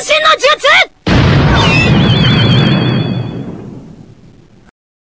身の術